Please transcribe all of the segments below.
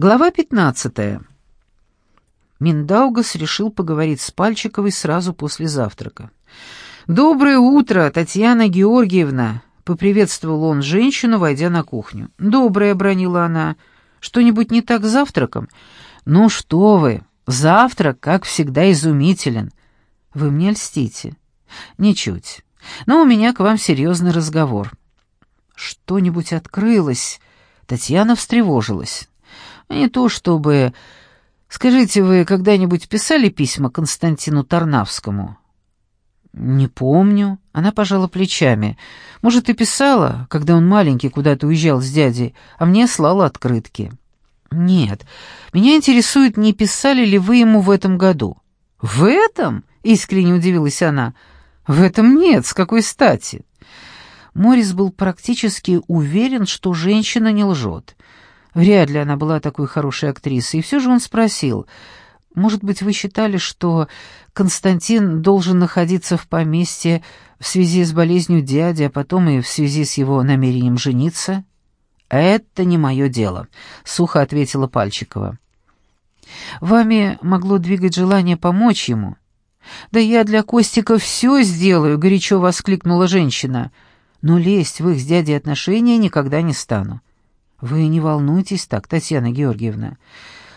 Глава 15. Миндаугас решил поговорить с Пальчиковой сразу после завтрака. «Доброе утро, Татьяна Георгиевна!» — поприветствовал он женщину, войдя на кухню. «Доброе», — бронила она. «Что-нибудь не так с завтраком?» «Ну что вы, завтрак, как всегда, изумителен. Вы мне льстите?» «Ничуть. Но у меня к вам серьезный разговор». «Что-нибудь открылось?» Татьяна встревожилась. Не то чтобы... Скажите, вы когда-нибудь писали письма Константину Тарнавскому? Не помню. Она пожала плечами. Может, и писала, когда он маленький куда-то уезжал с дядей, а мне слала открытки. Нет. Меня интересует, не писали ли вы ему в этом году. В этом? Искренне удивилась она. В этом нет, с какой стати? Морис был практически уверен, что женщина не лжет. Вряд ли она была такой хорошей актрисой. И все же он спросил, «Может быть, вы считали, что Константин должен находиться в поместье в связи с болезнью дяди, а потом и в связи с его намерением жениться?» «Это не мое дело», — сухо ответила Пальчикова. «Вами могло двигать желание помочь ему». «Да я для Костика все сделаю», — горячо воскликнула женщина. «Но лезть в их с дядей отношения никогда не стану. «Вы не волнуйтесь так, Татьяна Георгиевна».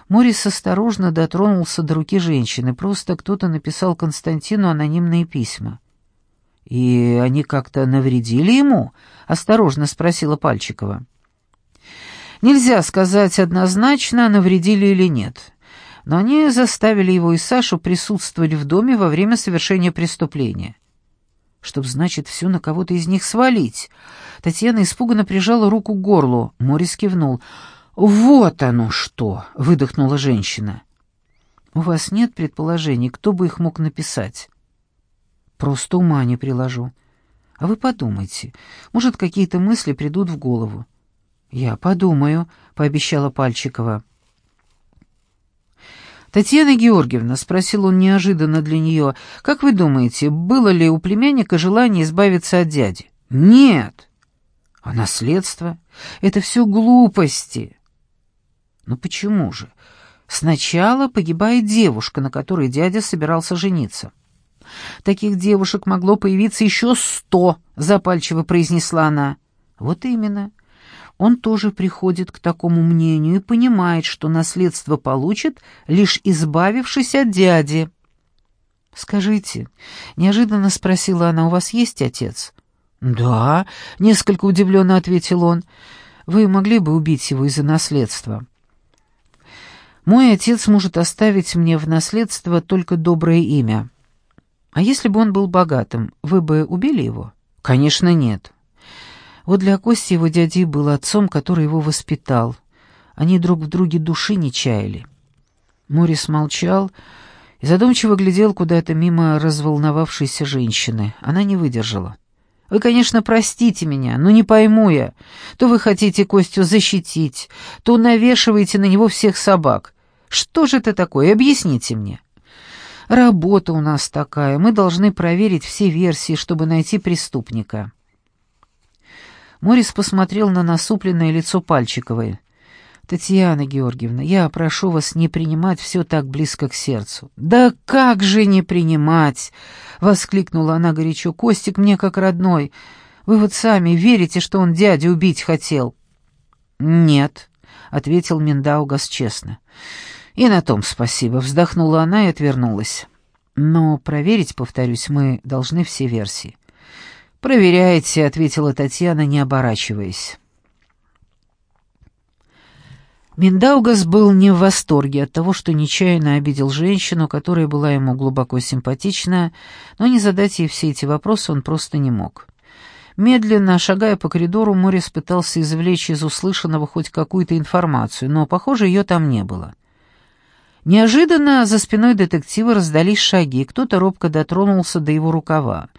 Морис осторожно дотронулся до руки женщины. Просто кто-то написал Константину анонимные письма. «И они как-то навредили ему?» — осторожно спросила Пальчикова. «Нельзя сказать однозначно, навредили или нет. Но они заставили его и Сашу присутствовать в доме во время совершения преступления. Чтоб, значит, все на кого-то из них свалить. Татьяна испуганно прижала руку к горлу. Морис кивнул. «Вот оно что!» — выдохнула женщина. «У вас нет предположений, кто бы их мог написать?» «Просто ума не приложу. А вы подумайте. Может, какие-то мысли придут в голову». «Я подумаю», — пообещала Пальчикова. «Татьяна Георгиевна», — спросил он неожиданно для нее, — «как вы думаете, было ли у племянника желание избавиться от дяди?» «Нет». «А наследство? Это все глупости». «Ну почему же? Сначала погибает девушка, на которой дядя собирался жениться». «Таких девушек могло появиться еще сто», — запальчиво произнесла она. «Вот именно он тоже приходит к такому мнению и понимает, что наследство получит, лишь избавившись от дяди. «Скажите», — неожиданно спросила она, — «у вас есть отец?» «Да», — несколько удивленно ответил он, — «вы могли бы убить его из-за наследства?» «Мой отец может оставить мне в наследство только доброе имя. А если бы он был богатым, вы бы убили его?» «Конечно, нет». Вот для Кости его дяди был отцом, который его воспитал. Они друг в друге души не чаяли. Морис молчал и задумчиво глядел куда-то мимо разволновавшейся женщины. Она не выдержала. «Вы, конечно, простите меня, но не пойму я. То вы хотите Костю защитить, то навешиваете на него всех собак. Что же это такое? Объясните мне». «Работа у нас такая. Мы должны проверить все версии, чтобы найти преступника». Морис посмотрел на насупленное лицо Пальчиковой. «Татьяна Георгиевна, я прошу вас не принимать все так близко к сердцу». «Да как же не принимать?» — воскликнула она горячо. «Костик мне как родной. Вы вот сами верите, что он дядю убить хотел?» «Нет», — ответил Миндаугас честно. «И на том спасибо», — вздохнула она и отвернулась. «Но проверить, повторюсь, мы должны все версии. «Проверяйте», — ответила Татьяна, не оборачиваясь. Миндаугас был не в восторге от того, что нечаянно обидел женщину, которая была ему глубоко симпатична, но не задать ей все эти вопросы он просто не мог. Медленно, шагая по коридору, Морис пытался извлечь из услышанного хоть какую-то информацию, но, похоже, ее там не было. Неожиданно за спиной детектива раздались шаги, кто-то робко дотронулся до его рукава.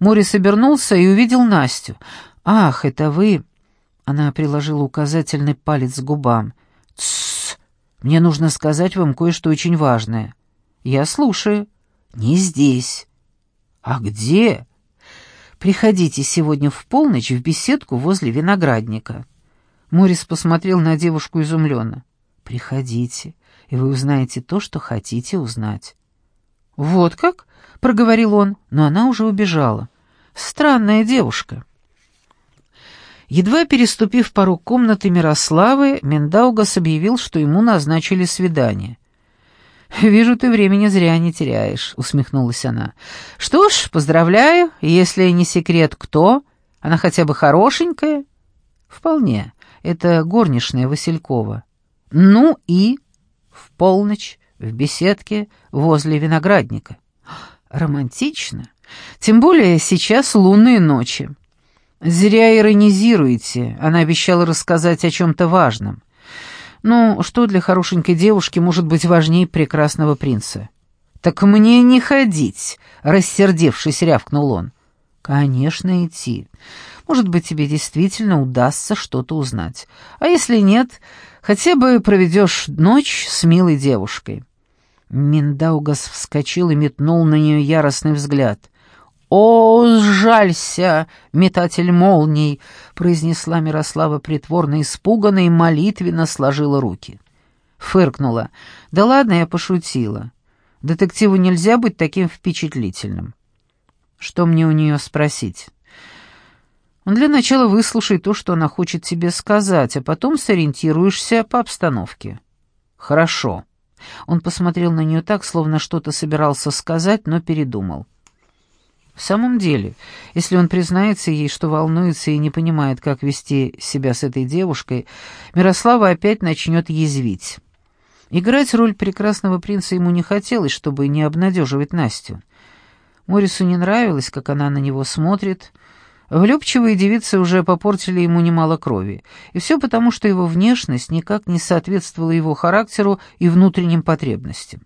Морис обернулся и увидел Настю. «Ах, это вы!» Она приложила указательный палец к губам. «Тссс! Мне нужно сказать вам кое-что очень важное». «Я слушаю». «Не здесь». «А где?» «Приходите сегодня в полночь в беседку возле виноградника». Морис посмотрел на девушку изумленно. Приходите, и вы узнаете то, что хотите узнать. Вот как? проговорил он, но она уже убежала. Странная девушка. Едва переступив порог комнаты Мирославы, Миндаугас объявил, что ему назначили свидание. «Вижу, ты времени зря не теряешь», — усмехнулась она. «Что ж, поздравляю, если не секрет, кто? Она хотя бы хорошенькая?» «Вполне. Это горничная Василькова». «Ну и?» «В полночь, в беседке, возле виноградника». «Романтично. Тем более сейчас лунные ночи». «Зря иронизируете. Она обещала рассказать о чем-то важном». Ну, что для хорошенькой девушки может быть важнее прекрасного принца? «Так мне не ходить», — рассердевшись, рявкнул он. «Конечно, идти. Может быть, тебе действительно удастся что-то узнать. А если нет, хотя бы проведешь ночь с милой девушкой». Миндаугас вскочил и метнул на нее яростный взгляд. «О, сжалься, метатель молний!» — произнесла Мирослава притворно испуганно и молитвенно сложила руки. Фыркнула. «Да ладно, я пошутила. Детективу нельзя быть таким впечатлительным». «Что мне у нее спросить?» «Для начала выслушай то, что она хочет тебе сказать, а потом сориентируешься по обстановке». «Хорошо». Он посмотрел на нее так, словно что-то собирался сказать, но передумал. В самом деле, если он признается ей, что волнуется и не понимает, как вести себя с этой девушкой, Мирослава опять начнет язвить. Играть роль прекрасного принца ему не хотелось, чтобы не обнадеживать Настю. Морису не нравилось, как она на него смотрит. Влюбчивые девицы уже попортили ему немало крови. И все потому, что его внешность никак не соответствовала его характеру и внутренним потребностям.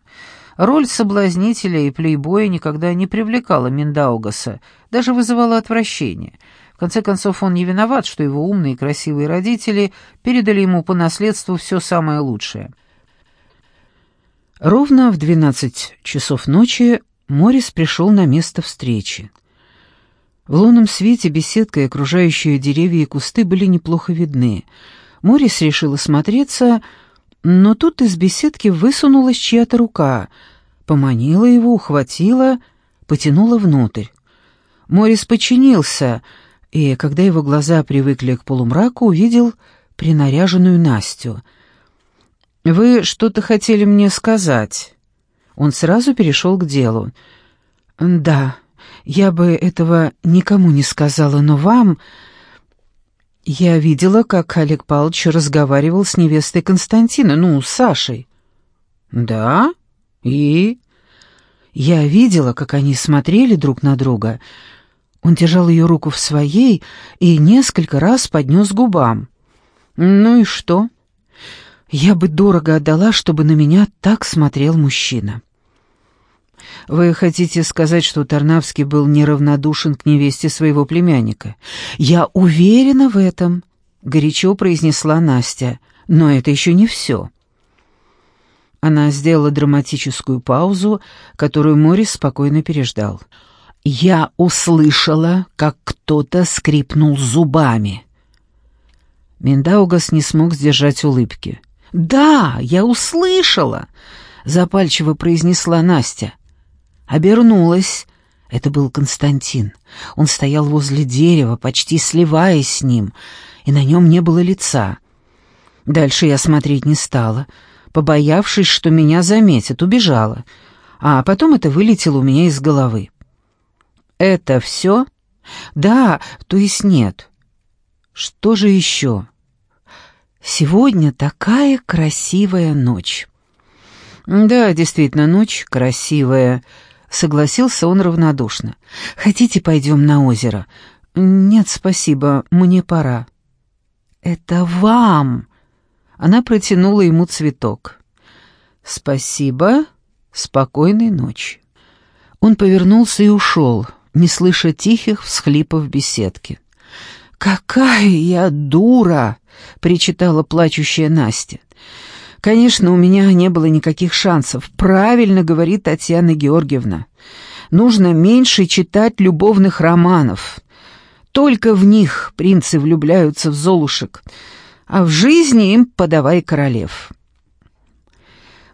Роль соблазнителя и плейбоя никогда не привлекала Миндаугаса, даже вызывала отвращение. В конце концов, он не виноват, что его умные и красивые родители передали ему по наследству все самое лучшее. Ровно в двенадцать часов ночи Морис пришел на место встречи. В лунном свете беседка и окружающие деревья и кусты были неплохо видны. Морис решил осмотреться, но тут из беседки высунулась чья-то рука, поманила его, ухватила, потянула внутрь. Морис подчинился, и, когда его глаза привыкли к полумраку, увидел принаряженную Настю. «Вы что-то хотели мне сказать?» Он сразу перешел к делу. «Да, я бы этого никому не сказала, но вам...» Я видела, как Олег Павлович разговаривал с невестой Константина, ну, с Сашей. Да? И? Я видела, как они смотрели друг на друга. Он держал ее руку в своей и несколько раз поднес губам. Ну и что? Я бы дорого отдала, чтобы на меня так смотрел мужчина. Вы хотите сказать, что Тарнавский был неравнодушен к невесте своего племянника? Я уверена в этом, горячо произнесла Настя. Но это еще не все. Она сделала драматическую паузу, которую Морис спокойно переждал. Я услышала, как кто-то скрипнул зубами. Миндаугас не смог сдержать улыбки. «Да, я услышала!» — запальчиво произнесла Настя. Обернулась. Это был Константин. Он стоял возле дерева, почти сливаясь с ним, и на нем не было лица. Дальше я смотреть не стала, побоявшись, что меня заметят, убежала. А потом это вылетело у меня из головы. «Это все?» «Да, то есть нет». «Что же еще?» «Сегодня такая красивая ночь». «Да, действительно, ночь красивая», Согласился он равнодушно. «Хотите, пойдем на озеро?» «Нет, спасибо, мне пора». «Это вам!» Она протянула ему цветок. «Спасибо, спокойной ночи». Он повернулся и ушел, не слыша тихих всхлипов беседки. «Какая я дура!» — причитала плачущая Настя. Конечно, у меня не было никаких шансов. Правильно говорит Татьяна Георгиевна. Нужно меньше читать любовных романов. Только в них принцы влюбляются в золушек, а в жизни им подавай королев.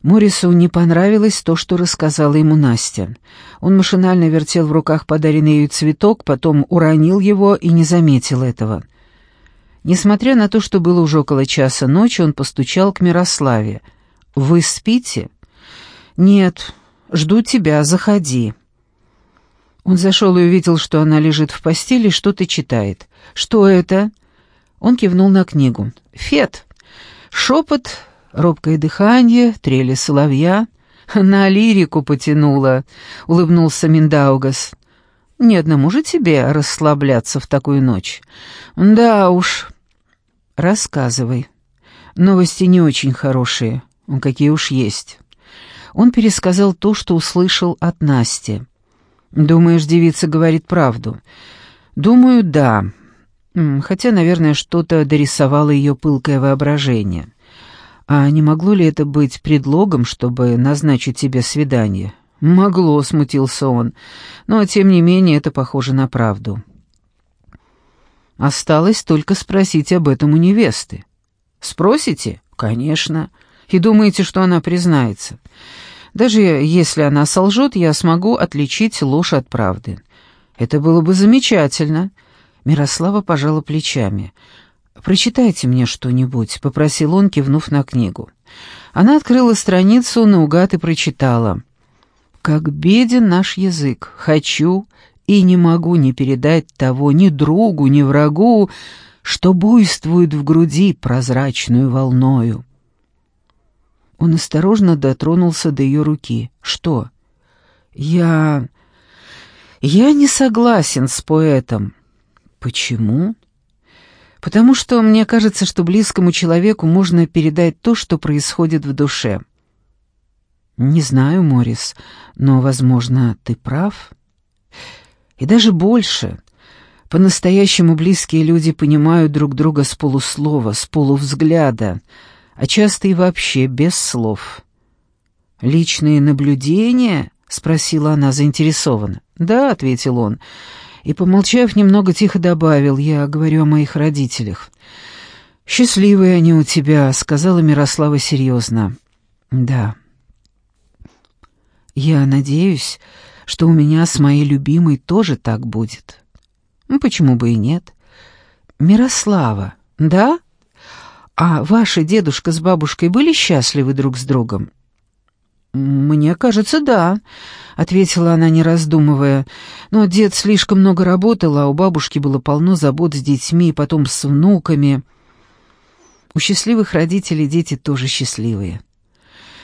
Морису не понравилось то, что рассказала ему Настя. Он машинально вертел в руках подаренный ею цветок, потом уронил его и не заметил этого. Несмотря на то, что было уже около часа ночи, он постучал к Мирославе. «Вы спите?» «Нет, жду тебя, заходи». Он зашел и увидел, что она лежит в постели что-то читает. «Что это?» Он кивнул на книгу. «Фет. Шепот, робкое дыхание, трели соловья. На лирику потянула», — улыбнулся Миндаугас. «Ни одному же тебе расслабляться в такую ночь». «Да уж». «Рассказывай. Новости не очень хорошие. Какие уж есть». Он пересказал то, что услышал от Насти. «Думаешь, девица говорит правду?» «Думаю, да. Хотя, наверное, что-то дорисовало ее пылкое воображение. А не могло ли это быть предлогом, чтобы назначить тебе свидание?» «Могло», — смутился он, — «но, тем не менее, это похоже на правду». «Осталось только спросить об этом у невесты». «Спросите?» «Конечно. И думаете, что она признается?» Даже если она солжет, я смогу отличить ложь от правды. Это было бы замечательно. Мирослава пожала плечами. «Прочитайте мне что-нибудь», — попросил он, кивнув на книгу. Она открыла страницу наугад и прочитала. «Как беден наш язык. Хочу и не могу не передать того ни другу, ни врагу, что буйствует в груди прозрачную волною. Он осторожно дотронулся до ее руки. «Что?» «Я... я не согласен с поэтом». «Почему?» «Потому что мне кажется, что близкому человеку можно передать то, что происходит в душе». «Не знаю, Морис, но, возможно, ты прав». «И даже больше...» По-настоящему близкие люди понимают друг друга с полуслова, с полувзгляда, а часто и вообще без слов. «Личные наблюдения?» — спросила она заинтересованно. «Да», — ответил он, и, помолчав, немного тихо добавил, «я говорю о моих родителях». «Счастливые они у тебя», — сказала Мирослава серьезно. «Да». «Я надеюсь, что у меня с моей любимой тоже так будет». «Ну, почему бы и нет?» «Мирослава, да?» «А ваши дедушка с бабушкой были счастливы друг с другом?» «Мне кажется, да», — ответила она, не раздумывая. «Но дед слишком много работал, а у бабушки было полно забот с детьми, потом с внуками. У счастливых родителей дети тоже счастливые.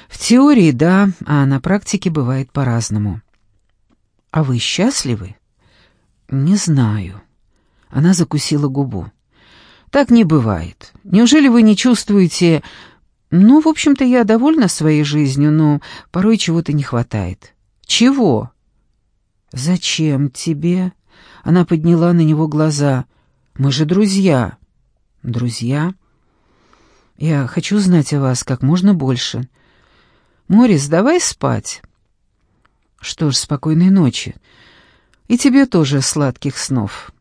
В теории, да, а на практике бывает по-разному». «А вы счастливы?» «Не знаю». Она закусила губу. Так не бывает. Неужели вы не чувствуете... Ну, в общем-то, я довольна своей жизнью, но порой чего-то не хватает. Чего? Зачем тебе? Она подняла на него глаза. Мы же друзья. Друзья? Я хочу знать о вас как можно больше. Морис, давай спать. Что ж, спокойной ночи. И тебе тоже сладких снов.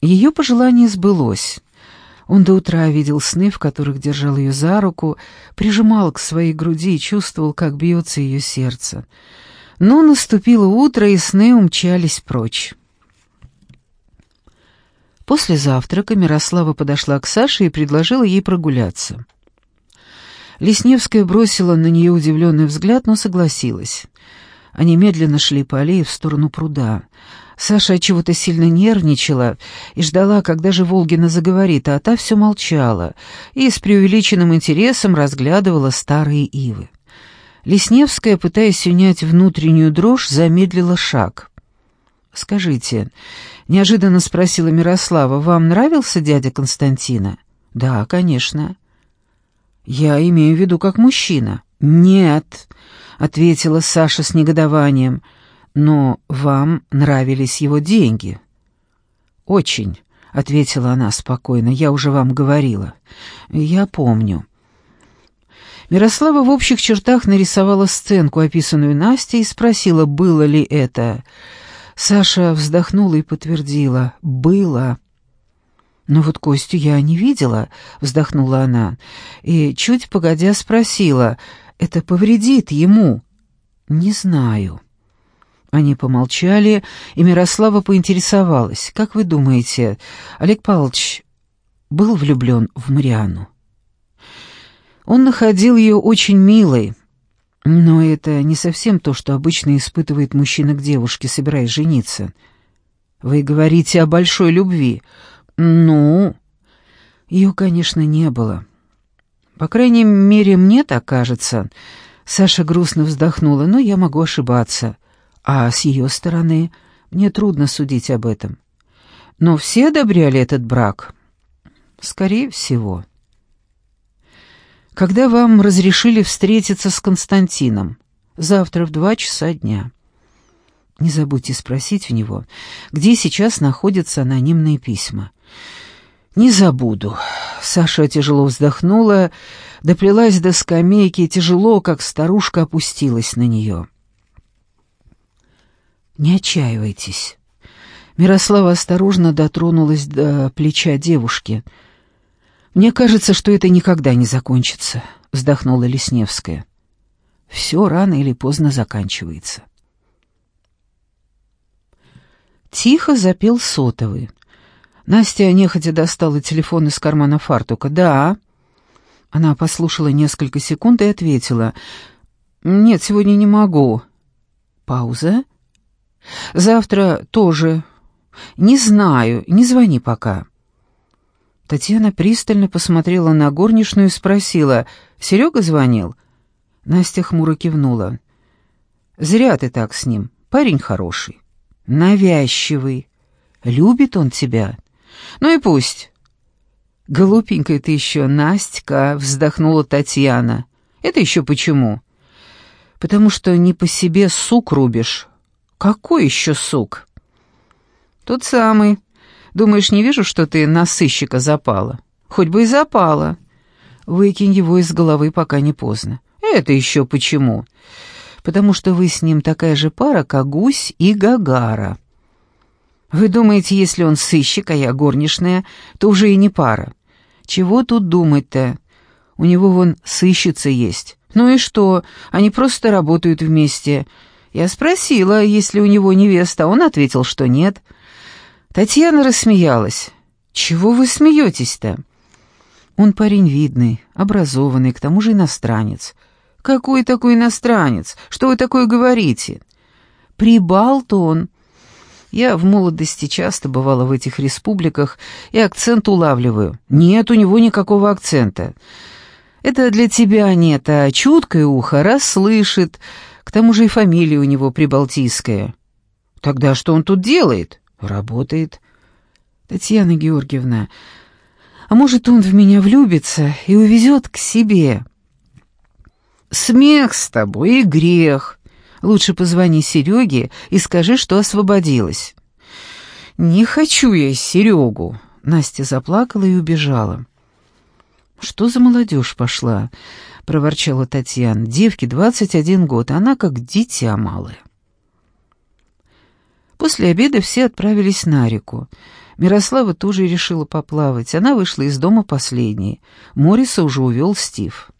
Ее пожелание сбылось. Он до утра видел сны, в которых держал ее за руку, прижимал к своей груди и чувствовал, как бьется ее сердце. Но наступило утро, и сны умчались прочь. После завтрака Мирослава подошла к Саше и предложила ей прогуляться. Лесневская бросила на нее удивленный взгляд, но согласилась. Они медленно шли по аллее в сторону пруда. Саша чего-то сильно нервничала и ждала, когда же Волгина заговорит, а та все молчала и с преувеличенным интересом разглядывала старые ивы. Лесневская, пытаясь унять внутреннюю дрожь, замедлила шаг. «Скажите», — неожиданно спросила Мирослава, — «вам нравился дядя Константина?» «Да, конечно». «Я имею в виду как мужчина». «Нет», — ответила Саша с негодованием, — но вам нравились его деньги». «Очень», — ответила она спокойно, — «я уже вам говорила. Я помню». Мирослава в общих чертах нарисовала сценку, описанную Настей, и спросила, было ли это. Саша вздохнула и подтвердила, «было». «Но вот Костю я не видела», — вздохнула она, и, чуть погодя, спросила, это повредит ему. Не знаю. Они помолчали, и Мирослава поинтересовалась. «Как вы думаете, Олег Павлович был влюблен в Мариану?» Он находил ее очень милой, но это не совсем то, что обычно испытывает мужчина к девушке, собираясь жениться. Вы говорите о большой любви. Ну, ее, конечно, не было. По крайней мере, мне так кажется. Саша грустно вздохнула, но я могу ошибаться. А с ее стороны мне трудно судить об этом. Но все одобряли этот брак? Скорее всего. Когда вам разрешили встретиться с Константином? Завтра в два часа дня. Не забудьте спросить у него, где сейчас находятся анонимные письма. «Не забуду». Саша тяжело вздохнула, доплелась до скамейки и тяжело, как старушка, опустилась на нее. «Не отчаивайтесь». Мирослава осторожно дотронулась до плеча девушки. «Мне кажется, что это никогда не закончится», — вздохнула Лесневская. «Все рано или поздно заканчивается». Тихо запел сотовый. Настя нехотя достала телефон из кармана фартука. «Да». Она послушала несколько секунд и ответила. «Нет, сегодня не могу». Пауза. «Завтра тоже. Не знаю, не звони пока». Татьяна пристально посмотрела на горничную и спросила, «Серега звонил?» Настя хмуро кивнула. «Зря ты так с ним. Парень хороший. Навязчивый. Любит он тебя. Ну и пусть. Глупенькая ты еще, Настя, вздохнула Татьяна. Это еще почему? Потому что не по себе сук рубишь. Какой еще сук? Тот самый. Думаешь, не вижу, что ты на сыщика запала? Хоть бы и запала. Выкинь его из головы, пока не поздно. Это еще почему? Потому что вы с ним такая же пара, как гусь и Гагара. Вы думаете, если он сыщик, а я горничная, то уже и не пара. Чего тут думать-то? У него вон сыщица есть. Ну и что? Они просто работают вместе. Я спросила, есть ли у него невеста, он ответил, что нет. Татьяна рассмеялась. «Чего вы смеетесь-то?» «Он парень видный, образованный, к тому же иностранец». «Какой такой иностранец? Что вы такое говорите?» «Прибал-то он. Я в молодости часто бывала в этих республиках и акцент улавливаю. Нет у него никакого акцента. Это для тебя нет, а чуткое ухо расслышит. К тому же и фамилия у него прибалтийская. Тогда что он тут делает? Работает. Татьяна Георгиевна, а может, он в меня влюбится и увезет к себе? Смех с тобой и грех. Лучше позвони Сереге и скажи, что освободилась». «Не хочу я Серегу!» Настя заплакала и убежала. «Что за молодежь пошла?» — проворчала Татьяна. «Девке двадцать один год, она как дитя малое». После обеда все отправились на реку. Мирослава тоже решила поплавать. Она вышла из дома последней. Мориса уже увел Стив.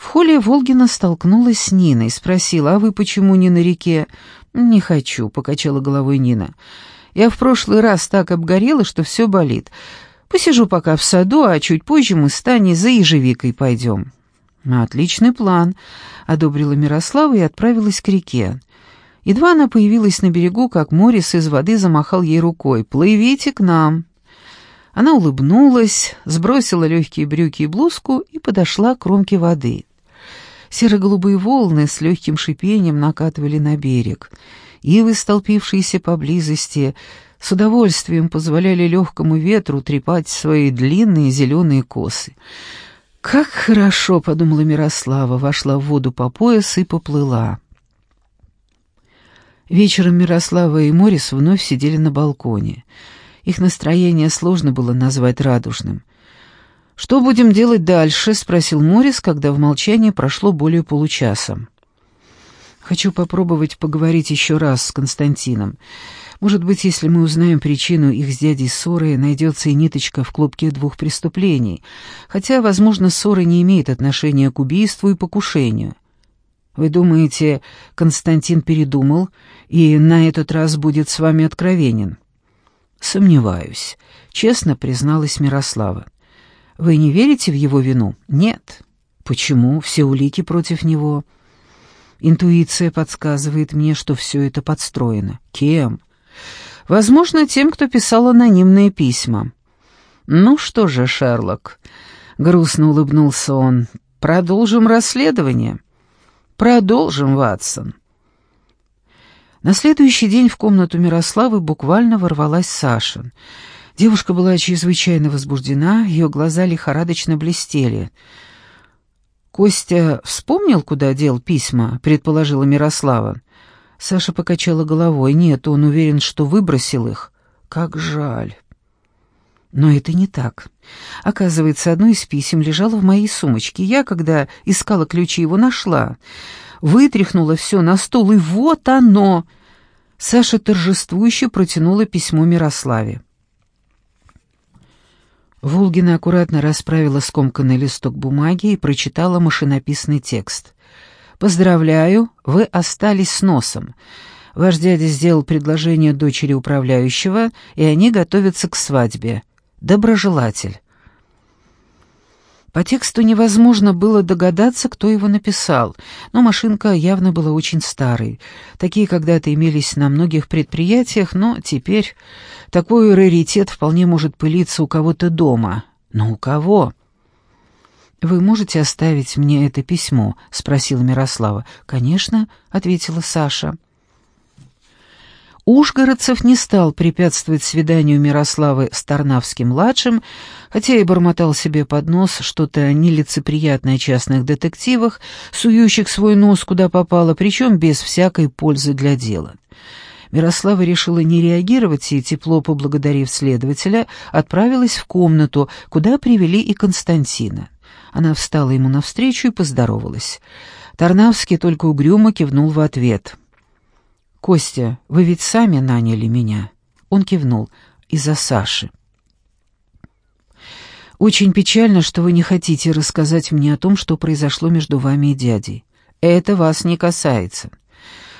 В холле Волгина столкнулась с Ниной, спросила, «А вы почему не на реке?» «Не хочу», — покачала головой Нина. «Я в прошлый раз так обгорела, что все болит. Посижу пока в саду, а чуть позже мы с Таней за ежевикой пойдем». «Отличный план», — одобрила Мирослава и отправилась к реке. Едва она появилась на берегу, как Морис из воды замахал ей рукой. «Плывите к нам». Она улыбнулась, сбросила легкие брюки и блузку и подошла к кромке воды. Серо-голубые волны с легким шипением накатывали на берег. Ивы, столпившиеся поблизости, с удовольствием позволяли легкому ветру трепать свои длинные зеленые косы. «Как хорошо!» — подумала Мирослава, вошла в воду по пояс и поплыла. Вечером Мирослава и Морис вновь сидели на балконе. Их настроение сложно было назвать радужным. «Что будем делать дальше?» — спросил Морис, когда в молчании прошло более получаса. Хочу попробовать поговорить еще раз с Константином. Может быть, если мы узнаем причину их с дядей ссоры, найдется и ниточка в клубке двух преступлений, хотя, возможно, ссора не имеет отношения к убийству и покушению. Вы думаете, Константин передумал и на этот раз будет с вами откровенен? Сомневаюсь, честно призналась Мирослава. Вы не верите в его вину? Нет. Почему? Все улики против него. Интуиция подсказывает мне, что все это подстроено. Кем? Возможно, тем, кто писал анонимные письма. «Ну что же, Шерлок», — грустно улыбнулся он, — «продолжим расследование». «Продолжим, Ватсон». На следующий день в комнату Мирославы буквально ворвалась Саша. Девушка была чрезвычайно возбуждена, ее глаза лихорадочно блестели. «Костя вспомнил, куда дел письма?» — предположила Мирослава. Саша покачала головой. Нет, он уверен, что выбросил их. Как жаль. Но это не так. Оказывается, одно из писем лежало в моей сумочке. Я, когда искала ключи, его нашла. Вытряхнула все на стол, и вот оно! Саша торжествующе протянула письмо Мирославе. Волгина аккуратно расправила скомканный листок бумаги и прочитала машинописный текст. «Поздравляю, вы остались с носом. Ваш дядя сделал предложение дочери управляющего, и они готовятся к свадьбе. Доброжелатель». По тексту невозможно было догадаться, кто его написал, но машинка явно была очень старой. Такие когда-то имелись на многих предприятиях, но теперь такой раритет вполне может пылиться у кого-то дома. Но у кого? «Вы можете оставить мне это письмо?» — спросила Мирослава. «Конечно», — ответила Саша. Ушгородцев не стал препятствовать свиданию Мирославы с Тарнавским-младшим, хотя и бормотал себе под нос что-то нелицеприятное о частных детективах, сующих свой нос куда попало, причем без всякой пользы для дела. Мирослава решила не реагировать и, тепло поблагодарив следователя, отправилась в комнату, куда привели и Константина. Она встала ему навстречу и поздоровалась. Тарнавский только угрюмо кивнул в ответ. «Костя, вы ведь сами наняли меня?» Он кивнул. «Из-за Саши». «Очень печально, что вы не хотите рассказать мне о том, что произошло между вами и дядей. Это вас не касается.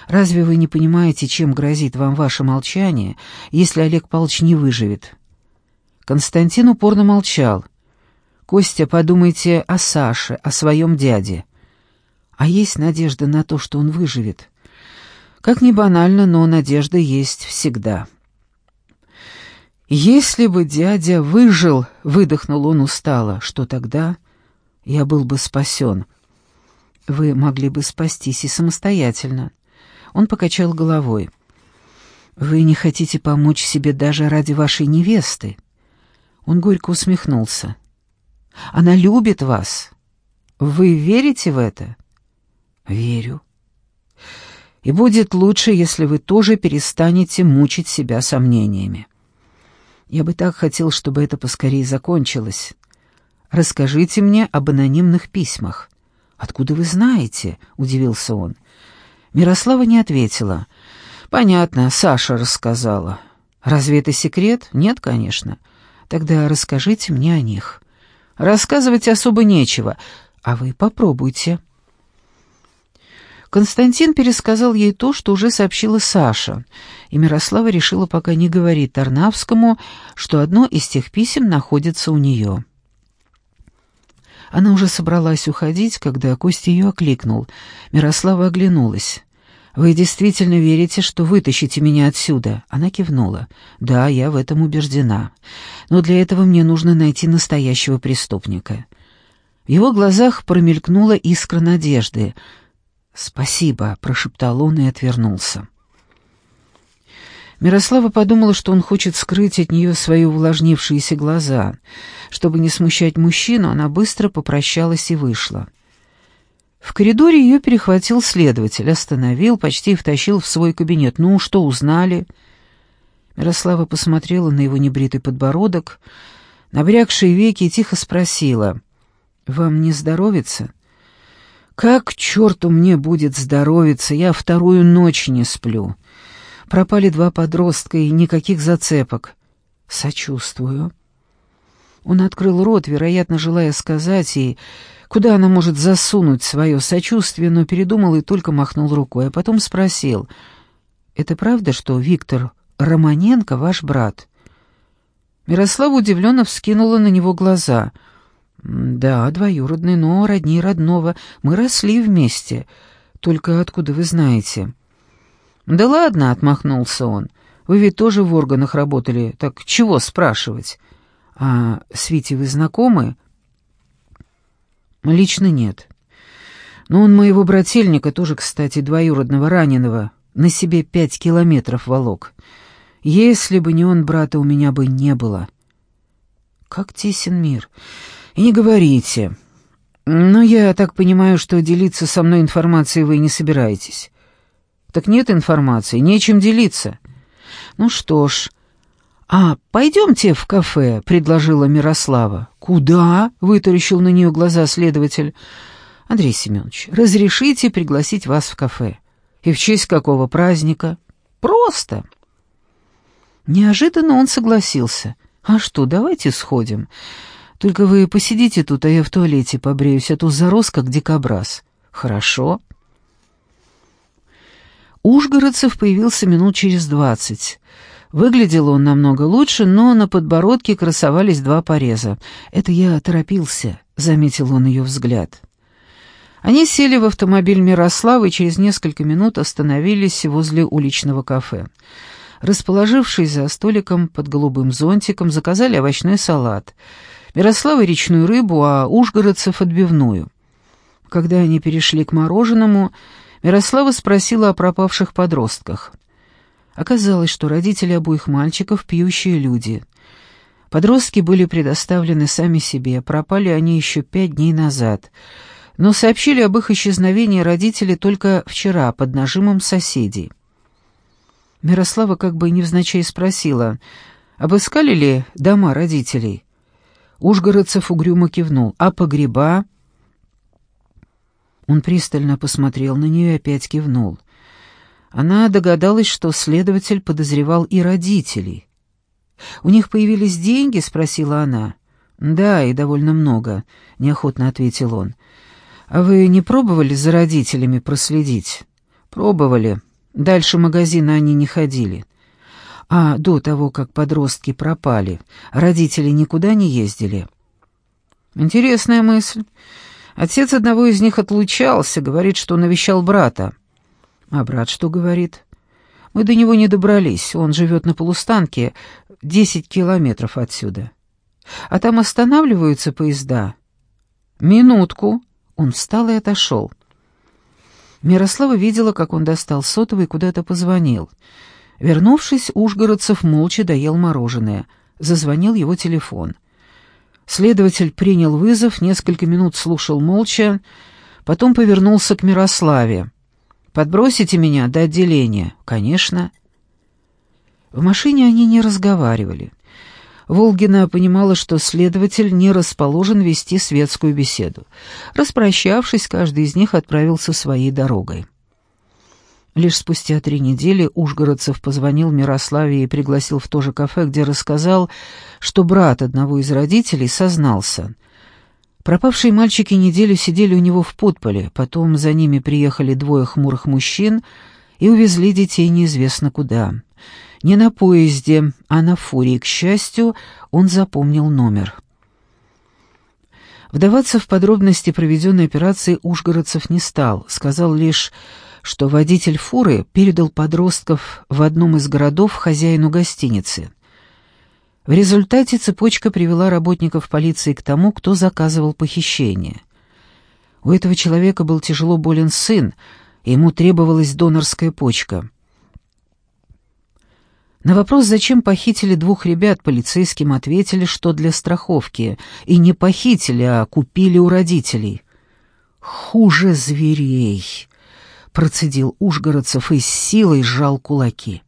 Разве вы не понимаете, чем грозит вам ваше молчание, если Олег Павлович не выживет?» Константин упорно молчал. Костя, подумайте о Саше, о своем дяде. А есть надежда на то, что он выживет? Как ни банально, но надежда есть всегда. «Если бы дядя выжил», — выдохнул он устало, — «что тогда я был бы спасен. Вы могли бы спастись и самостоятельно». Он покачал головой. «Вы не хотите помочь себе даже ради вашей невесты?» Он горько усмехнулся. Она любит вас. Вы верите в это? Верю. И будет лучше, если вы тоже перестанете мучить себя сомнениями. Я бы так хотел, чтобы это поскорее закончилось. Расскажите мне об анонимных письмах. Откуда вы знаете? удивился он. Мирослава не ответила. Понятно, Саша рассказала. Разве это секрет? Нет, конечно. Тогда расскажите мне о них. Рассказывать особо нечего, а вы попробуйте». Константин пересказал ей то, что уже сообщила Саша, и Мирослава решила пока не говорить Тарнавскому, что одно из тех писем находится у нее. Она уже собралась уходить, когда Костя ее окликнул. Мирослава оглянулась. «Вы действительно верите, что вытащите меня отсюда?» Она кивнула. «Да, я в этом убеждена. Но для этого мне нужно найти настоящего преступника». В его глазах промелькнула искра надежды. «Спасибо», — прошептал он и отвернулся. Мирослава подумала, что он хочет скрыть от нее свои увлажнившиеся глаза. Чтобы не смущать мужчину, она быстро попрощалась и вышла. В коридоре ее перехватил следователь, остановил, почти втащил в свой кабинет. «Ну, что узнали?» Мирослава посмотрела на его небритый подбородок, набрякшие веки и тихо спросила. «Вам не здоровится?» Как к черту мне будет здоровиться, я вторую ночь не сплю. Пропали два подростка и никаких зацепок. Сочувствую. Он открыл рот, вероятно, желая сказать ей, куда она может засунуть свое сочувствие, но передумал и только махнул рукой, а потом спросил, «Это правда, что Виктор Романенко ваш брат?» Мирослава удивленно вскинула на него глаза. «Да, двоюродный, но родней родного. Мы росли вместе. Только откуда вы знаете?» «Да ладно», — отмахнулся он. «Вы ведь тоже в органах работали. Так чего спрашивать?» «А с Витей вы знакомы?» «Лично нет. Но он моего брательника, тоже, кстати, двоюродного раненого, на себе пять километров волок. Если бы не он, брата у меня бы не было». «Как тесен мир. И не говорите. Но я так понимаю, что делиться со мной информацией вы не собираетесь». «Так нет информации, нечем делиться». «Ну что ж...» «А, пойдемте в кафе», — предложила Мирослава. «Куда?» — вытаращил на нее глаза следователь. «Андрей Семенович, разрешите пригласить вас в кафе. И в честь какого праздника?» «Просто». Неожиданно он согласился. «А что, давайте сходим. Только вы посидите тут, а я в туалете побреюсь, а то зарос, как дикобраз». «Хорошо». Ужгородцев появился минут через двадцать. Выглядел он намного лучше, но на подбородке красовались два пореза. «Это я торопился», — заметил он ее взгляд. Они сели в автомобиль Мирославы и через несколько минут остановились возле уличного кафе. Расположившись за столиком под голубым зонтиком, заказали овощной салат. Мирослава речную рыбу, а ужгородцев отбивную. Когда они перешли к мороженому, Мирослава спросила о пропавших подростках. Оказалось, что родители обоих мальчиков — пьющие люди. Подростки были предоставлены сами себе, пропали они еще пять дней назад, но сообщили об их исчезновении родители только вчера под нажимом соседей. Мирослава как бы невзначай спросила, обыскали ли дома родителей? Ужгородцев угрюмо кивнул. «А погреба?» Он пристально посмотрел на нее и опять кивнул. Она догадалась, что следователь подозревал и родителей. «У них появились деньги?» — спросила она. «Да, и довольно много», — неохотно ответил он. «А вы не пробовали за родителями проследить?» «Пробовали. Дальше магазина они не ходили. А до того, как подростки пропали, родители никуда не ездили?» «Интересная мысль. Отец одного из них отлучался, говорит, что навещал брата. А брат что говорит? Мы до него не добрались, он живет на полустанке, десять километров отсюда. А там останавливаются поезда. Минутку. Он встал и отошел. Мирослава видела, как он достал сотовый и куда-то позвонил. Вернувшись, Ужгородцев молча доел мороженое. Зазвонил его телефон. Следователь принял вызов, несколько минут слушал молча, потом повернулся к Мирославе. Подбросите меня до отделения?» «Конечно». В машине они не разговаривали. Волгина понимала, что следователь не расположен вести светскую беседу. Распрощавшись, каждый из них отправился своей дорогой. Лишь спустя три недели Ужгородцев позвонил Мирославе и пригласил в то же кафе, где рассказал, что брат одного из родителей сознался — Пропавшие мальчики неделю сидели у него в подполе, потом за ними приехали двое хмурых мужчин и увезли детей неизвестно куда. Не на поезде, а на фурии, к счастью, он запомнил номер. Вдаваться в подробности проведенной операции Ужгородцев не стал, сказал лишь, что водитель фуры передал подростков в одном из городов хозяину гостиницы. В результате цепочка привела работников полиции к тому, кто заказывал похищение. У этого человека был тяжело болен сын, и ему требовалась донорская почка. На вопрос, зачем похитили двух ребят, полицейским ответили, что для страховки, и не похитили, а купили у родителей. «Хуже зверей!» — процедил Ужгородцев и с силой сжал кулаки.